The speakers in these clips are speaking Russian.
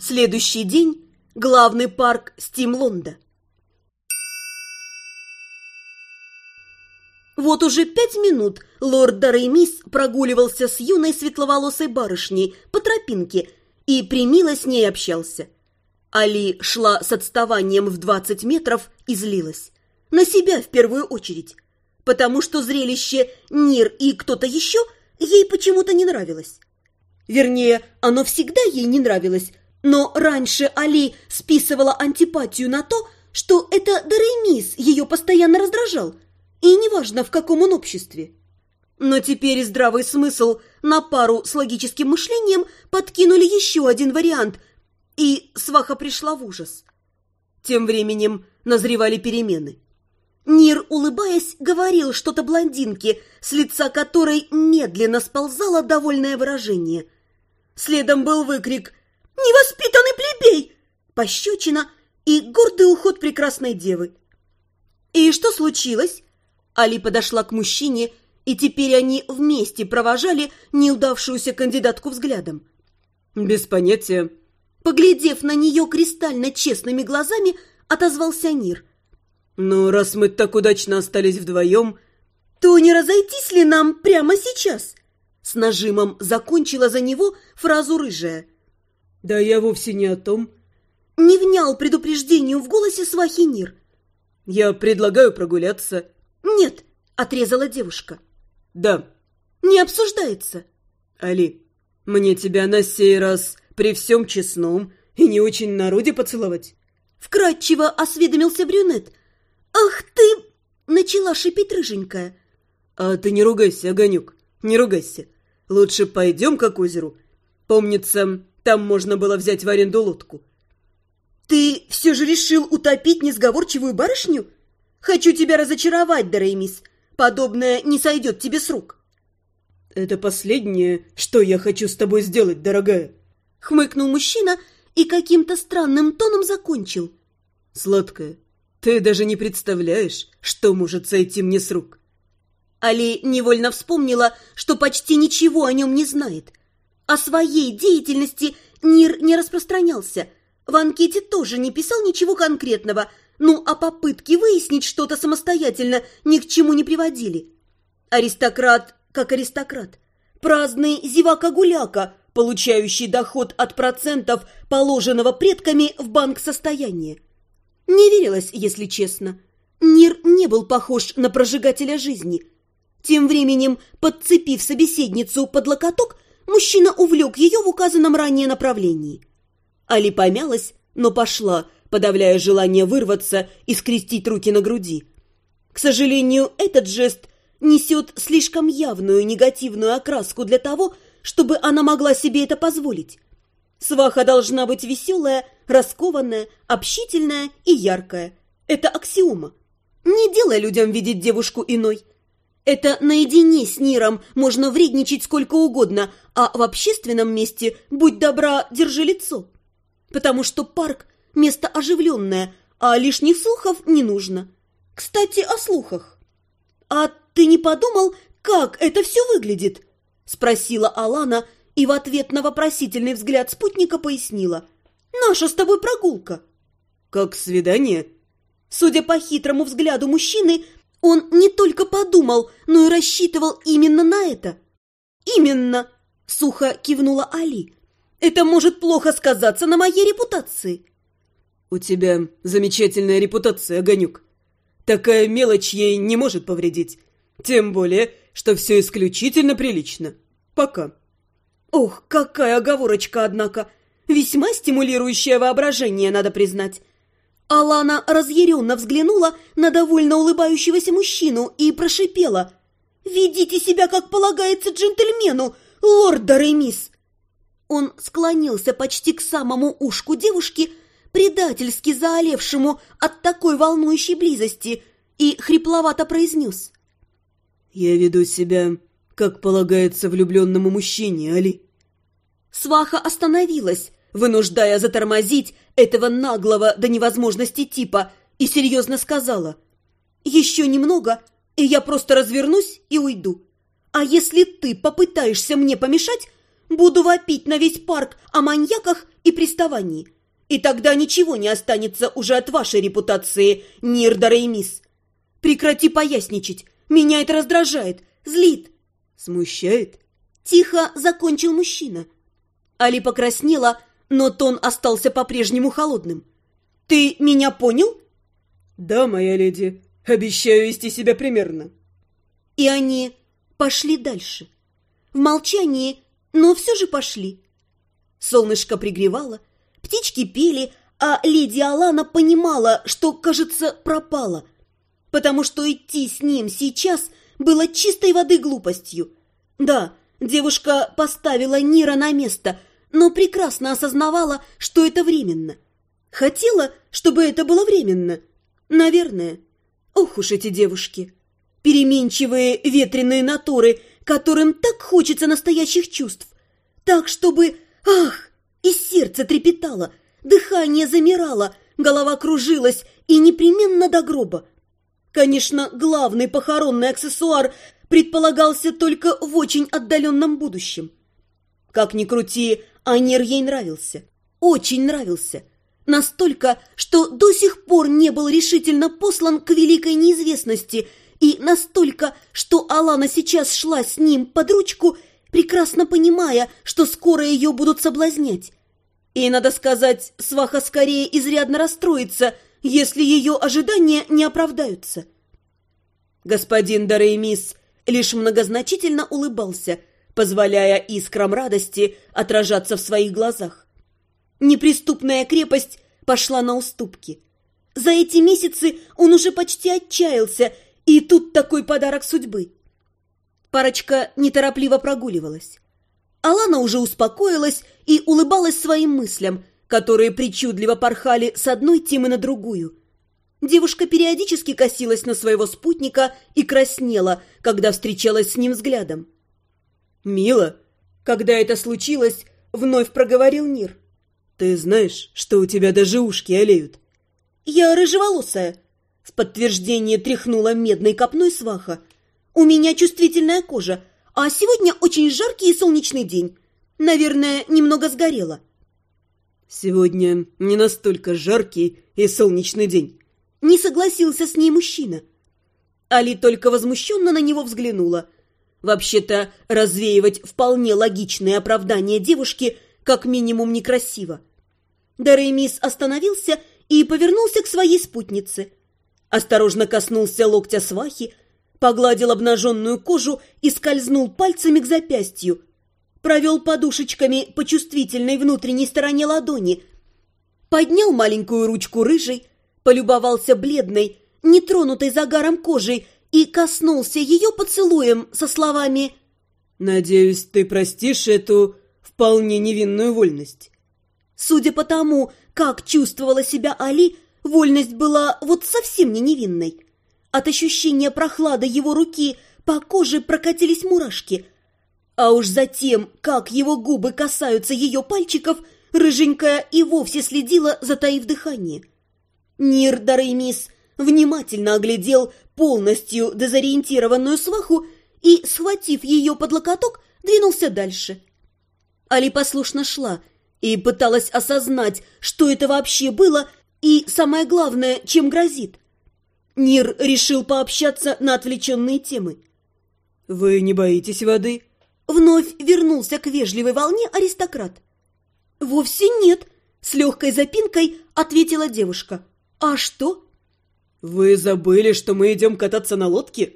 Следующий день – главный парк Стимлонда. Вот уже пять минут лорд Дареймис прогуливался с юной светловолосой барышней по тропинке и примило с ней общался. Али шла с отставанием в двадцать метров и злилась. На себя в первую очередь. Потому что зрелище Нир и кто-то еще ей почему-то не нравилось. Вернее, оно всегда ей не нравилось, но раньше Али списывала антипатию на то, что это Дареймис ее постоянно раздражал – и неважно, в каком он обществе. Но теперь здравый смысл на пару с логическим мышлением подкинули еще один вариант, и сваха пришла в ужас. Тем временем назревали перемены. Нир, улыбаясь, говорил что-то блондинке, с лица которой медленно сползало довольное выражение. Следом был выкрик «Невоспитанный плебей!» Пощечина и гордый уход прекрасной девы. «И что случилось?» Али подошла к мужчине, и теперь они вместе провожали неудавшуюся кандидатку взглядом. «Без понятия». Поглядев на нее кристально честными глазами, отозвался Нир. «Ну, раз мы так удачно остались вдвоем...» «То не разойтись ли нам прямо сейчас?» С нажимом закончила за него фразу рыжая. «Да я вовсе не о том». Не внял предупреждению в голосе свахи Нир. «Я предлагаю прогуляться». «Нет», — отрезала девушка. «Да». «Не обсуждается». «Али, мне тебя на сей раз при всем честном и не очень народе поцеловать?» Вкратчиво осведомился брюнет. «Ах ты!» — начала шипеть рыженькая. «А ты не ругайся, Огонек, не ругайся. Лучше пойдем к озеру. Помнится, там можно было взять в аренду лодку». «Ты все же решил утопить несговорчивую барышню?» Хочу тебя разочаровать, Дореймис. Подобное не сойдет тебе с рук. Это последнее, что я хочу с тобой сделать, дорогая. Хмыкнул мужчина и каким-то странным тоном закончил. Сладкая, ты даже не представляешь, что может сойти мне с рук. Али невольно вспомнила, что почти ничего о нем не знает. О своей деятельности Нир не распространялся. В анкете тоже не писал ничего конкретного, ну, а попытки выяснить что-то самостоятельно ни к чему не приводили. Аристократ как аристократ. Праздный зевака-гуляка, получающий доход от процентов, положенного предками в банк состояния. Не верилось, если честно. Нир не был похож на прожигателя жизни. Тем временем, подцепив собеседницу под локоток, мужчина увлек ее в указанном ранее направлении. Али помялась, но пошла – подавляя желание вырваться и скрестить руки на груди. К сожалению, этот жест несет слишком явную негативную окраску для того, чтобы она могла себе это позволить. Сваха должна быть веселая, раскованная, общительная и яркая. Это аксиома. Не делай людям видеть девушку иной. Это наедине с Ниром можно вредничать сколько угодно, а в общественном месте, будь добра, держи лицо. Потому что парк Место оживленное, а лишних слухов не нужно. Кстати, о слухах. «А ты не подумал, как это все выглядит?» Спросила Алана и в ответ на вопросительный взгляд спутника пояснила. «Наша с тобой прогулка». «Как свидание?» Судя по хитрому взгляду мужчины, он не только подумал, но и рассчитывал именно на это. «Именно!» — сухо кивнула Али. «Это может плохо сказаться на моей репутации». «У тебя замечательная репутация, Огонек. Такая мелочь ей не может повредить. Тем более, что все исключительно прилично. Пока». «Ох, какая оговорочка, однако! Весьма стимулирующее воображение, надо признать». Алана разъяренно взглянула на довольно улыбающегося мужчину и прошипела. «Ведите себя, как полагается джентльмену, лорд Даремис!» Он склонился почти к самому ушку девушки, предательски заолевшему от такой волнующей близости, и хрипловато произнес. «Я веду себя, как полагается влюбленному мужчине, Али». Сваха остановилась, вынуждая затормозить этого наглого до невозможности типа, и серьезно сказала. «Еще немного, и я просто развернусь и уйду. А если ты попытаешься мне помешать, буду вопить на весь парк о маньяках и приставании. И тогда ничего не останется уже от вашей репутации, Нирдара и мисс. Прекрати поясничать, меня это раздражает, злит. Смущает? Тихо закончил мужчина. Али покраснела, но тон остался по-прежнему холодным. «Ты меня понял?» «Да, моя леди. Обещаю вести себя примерно». И они пошли дальше. В молчании, но все же пошли. Солнышко пригревало, птички пели, а леди Алана понимала, что, кажется, пропала, потому что идти с ним сейчас было чистой воды глупостью. Да, девушка поставила Нира на место, но прекрасно осознавала, что это временно. Хотела, чтобы это было временно. Наверное. Ох уж эти девушки. Переменчивые ветреные натуры, которым так хочется настоящих чувств. Так, чтобы... Ах! И сердце трепетало, дыхание замирало, голова кружилась и непременно до гроба. Конечно, главный похоронный аксессуар предполагался только в очень отдаленном будущем. Как ни крути, Анир ей нравился. Очень нравился. Настолько, что до сих пор не был решительно послан к великой неизвестности – и настолько, что Алана сейчас шла с ним под ручку, прекрасно понимая, что скоро ее будут соблазнять. И, надо сказать, сваха скорее изрядно расстроится, если ее ожидания не оправдаются. Господин Дареймис лишь многозначительно улыбался, позволяя искрам радости отражаться в своих глазах. Неприступная крепость пошла на уступки. За эти месяцы он уже почти отчаялся и тут такой подарок судьбы. Парочка неторопливо прогуливалась. Алана уже успокоилась и улыбалась своим мыслям, которые причудливо порхали с одной темы на другую. Девушка периодически косилась на своего спутника и краснела, когда встречалась с ним взглядом. «Мила, когда это случилось, вновь проговорил Нир. Ты знаешь, что у тебя даже ушки олеют?» «Я рыжеволосая», в подтверждение тряхнула медной копной сваха. «У меня чувствительная кожа, а сегодня очень жаркий и солнечный день. Наверное, немного сгорела». «Сегодня не настолько жаркий и солнечный день», — не согласился с ней мужчина. Али только возмущенно на него взглянула. Вообще-то, развеивать вполне логичные оправдания девушки как минимум некрасиво. Дареймис остановился и повернулся к своей спутнице — осторожно коснулся локтя свахи, погладил обнаженную кожу и скользнул пальцами к запястью, провел подушечками по чувствительной внутренней стороне ладони, поднял маленькую ручку рыжей, полюбовался бледной, нетронутой загаром кожей и коснулся ее поцелуем со словами «Надеюсь, ты простишь эту вполне невинную вольность». Судя по тому, как чувствовала себя Али, Вольность была вот совсем не невинной. От ощущения прохлады его руки по коже прокатились мурашки. А уж затем, как его губы касаются ее пальчиков, рыженькая и вовсе следила, затаив дыхание. Нир Дареймис внимательно оглядел полностью дезориентированную сваху и, схватив ее под локоток, двинулся дальше. Али послушно шла и пыталась осознать, что это вообще было – и, самое главное, чем грозит? Нир решил пообщаться на отвлеченные темы. «Вы не боитесь воды?» Вновь вернулся к вежливой волне аристократ. «Вовсе нет», — с легкой запинкой ответила девушка. «А что?» «Вы забыли, что мы идем кататься на лодке?»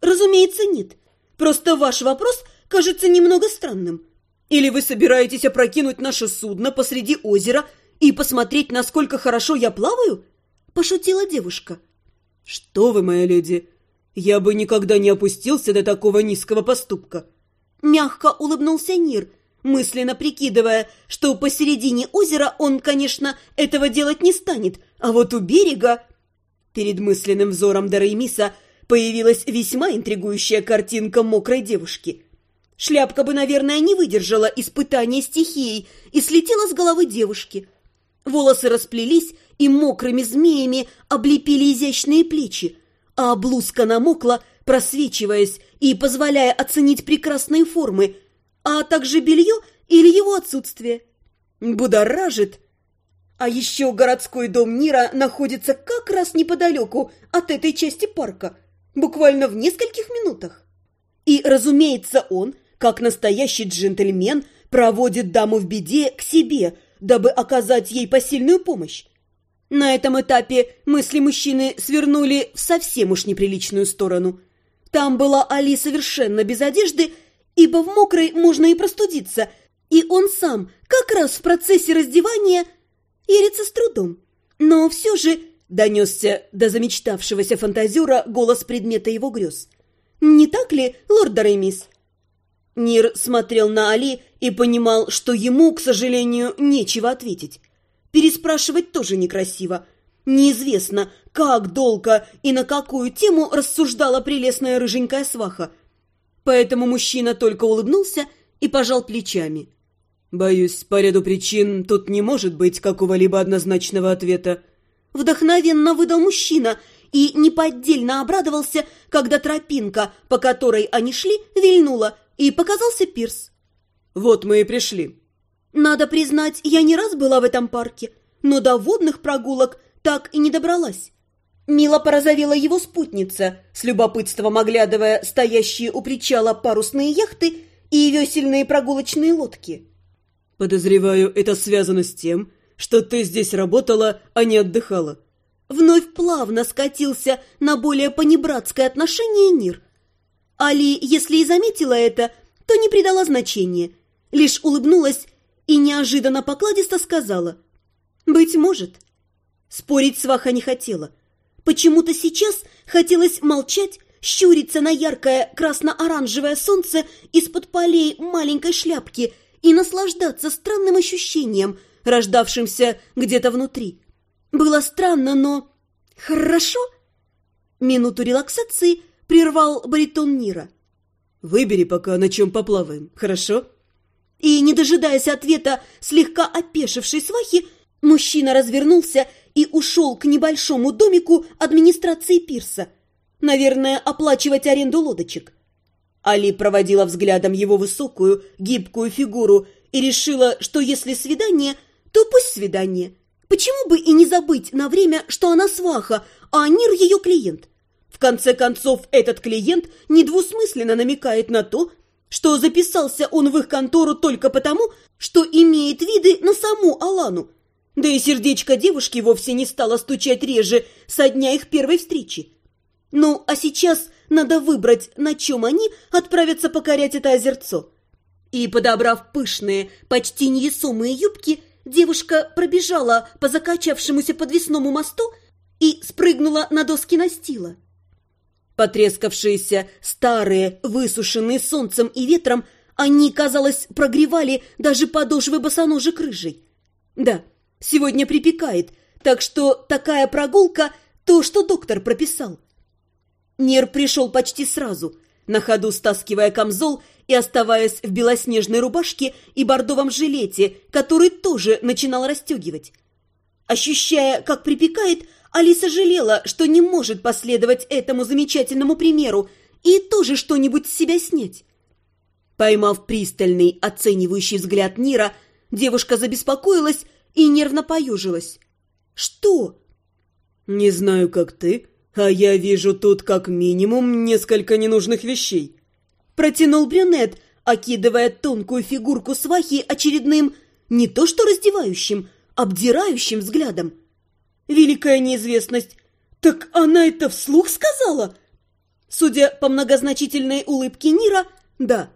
«Разумеется, нет. Просто ваш вопрос кажется немного странным. Или вы собираетесь опрокинуть наше судно посреди озера и посмотреть, насколько хорошо я плаваю?» – пошутила девушка. «Что вы, моя леди, я бы никогда не опустился до такого низкого поступка!» Мягко улыбнулся Нир, мысленно прикидывая, что посередине озера он, конечно, этого делать не станет, а вот у берега... Перед мысленным взором Дараймиса появилась весьма интригующая картинка мокрой девушки. Шляпка бы, наверное, не выдержала испытания стихией и слетела с головы девушки – Волосы расплелись и мокрыми змеями облепили изящные плечи, а блузка намокла, просвечиваясь и позволяя оценить прекрасные формы, а также белье или его отсутствие. Будоражит. А еще городской дом Нира находится как раз неподалеку от этой части парка, буквально в нескольких минутах. И, разумеется, он, как настоящий джентльмен, проводит даму в беде к себе, дабы оказать ей посильную помощь. На этом этапе мысли мужчины свернули в совсем уж неприличную сторону. Там была Али совершенно без одежды, ибо в мокрой можно и простудиться, и он сам как раз в процессе раздевания ерится с трудом. Но все же донесся до замечтавшегося фантазера голос предмета его грез. «Не так ли, лорд Даремис?» Нир смотрел на Али и понимал, что ему, к сожалению, нечего ответить. Переспрашивать тоже некрасиво. Неизвестно, как долго и на какую тему рассуждала прелестная рыженькая сваха. Поэтому мужчина только улыбнулся и пожал плечами. «Боюсь, по ряду причин тут не может быть какого-либо однозначного ответа». Вдохновенно выдал мужчина и неподдельно обрадовался, когда тропинка, по которой они шли, вильнула, и показался пирс. «Вот мы и пришли», надо признать, я не раз была в этом парке, но до водных прогулок так и не добралась. Мило порозовела его спутница, с любопытством оглядывая стоящие у причала парусные яхты и весельные прогулочные лодки. «Подозреваю, это связано с тем, что ты здесь работала, а не отдыхала». Вновь плавно скатился на более понебратское отношение Нир. Али, если и заметила это, то не придала значения, лишь улыбнулась и неожиданно покладисто сказала «Быть может». Спорить сваха не хотела. Почему-то сейчас хотелось молчать, щуриться на яркое красно-оранжевое солнце из-под полей маленькой шляпки и наслаждаться странным ощущением, рождавшимся где-то внутри. Было странно, но... Хорошо? Минуту релаксации прервал баритон Нира. «Выбери пока, на чем поплаваем, хорошо?» И, не дожидаясь ответа слегка опешившей свахи, мужчина развернулся и ушел к небольшому домику администрации пирса. Наверное, оплачивать аренду лодочек. Али проводила взглядом его высокую, гибкую фигуру и решила, что если свидание, то пусть свидание. Почему бы и не забыть на время, что она сваха, а Нир ее клиент? В конце концов, этот клиент недвусмысленно намекает на то, что записался он в их контору только потому, что имеет виды на саму Алану. Да и сердечко девушки вовсе не стало стучать реже со дня их первой встречи. Ну, а сейчас надо выбрать, на чем они отправятся покорять это озерцо. И, подобрав пышные, почти невесомые юбки, девушка пробежала по закачавшемуся подвесному мосту и спрыгнула на доски настила. Потрескавшиеся, старые, высушенные солнцем и ветром, они, казалось, прогревали даже подошвы босоножек рыжей. Да, сегодня припекает, так что такая прогулка – то, что доктор прописал. Нер пришел почти сразу, на ходу стаскивая камзол и оставаясь в белоснежной рубашке и бордовом жилете, который тоже начинал расстегивать. Ощущая, как припекает, Алиса жалела, что не может последовать этому замечательному примеру и тоже что-нибудь с себя снять. Поймав пристальный, оценивающий взгляд Нира, девушка забеспокоилась и нервно поюжилась. «Что?» «Не знаю, как ты, а я вижу тут как минимум несколько ненужных вещей», протянул брюнет, окидывая тонкую фигурку свахи очередным не то что раздевающим, обдирающим взглядом. Великая неизвестность. Так она это вслух сказала? Судя по многозначительной улыбке Нира, да.